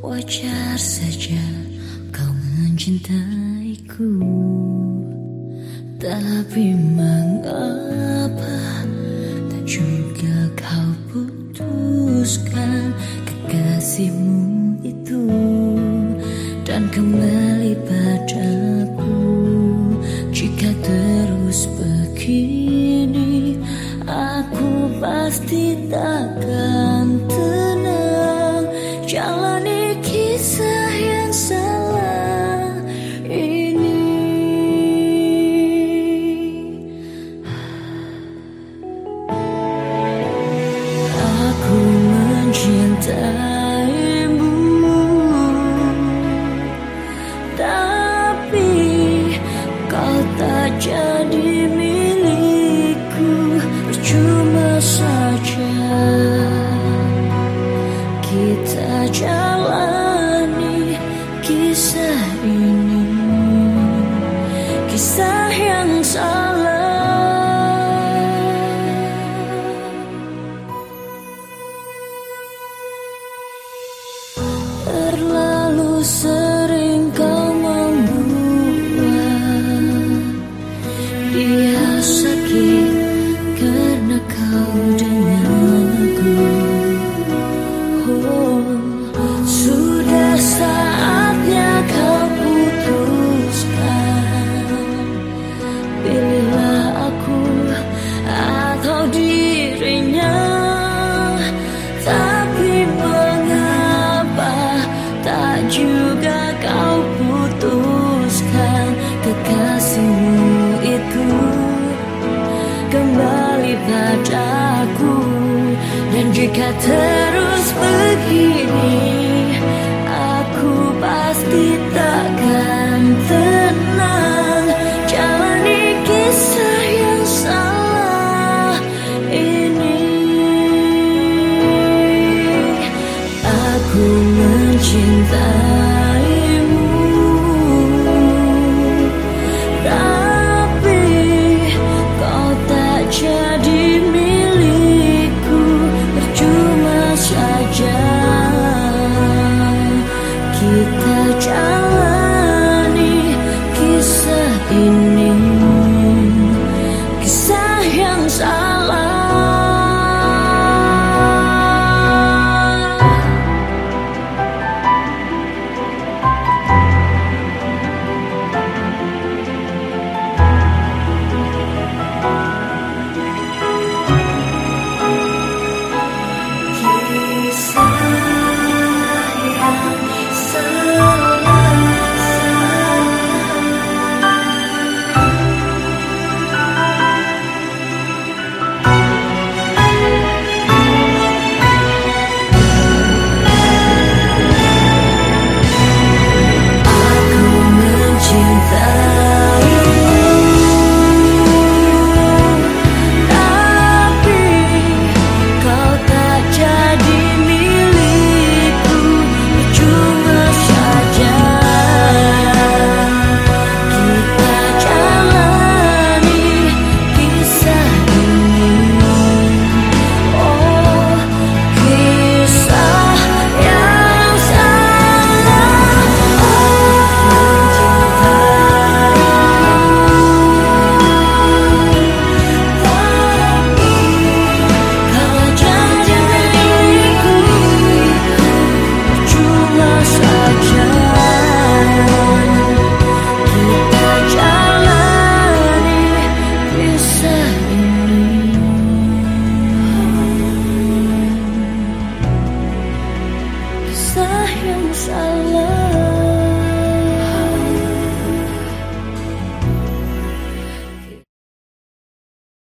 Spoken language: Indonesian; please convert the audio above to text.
Wajar saja kau mencintaiku. Tapi mengapa Tak juga kau putuskan Kekasihmu itu Dan kembali padaku? Jika terus begini Aku pasti takkan tenang. Jalani Kita jalani kisah ini. Kisah yang salah. Terlalu sering kau membuat Dia sakit karena kau denganku kembali padaku. Dan jika terus begini Aku pasti takkan tenang. Jalani kisah yang salah ini. Aku mencintai 记得掌的人少了。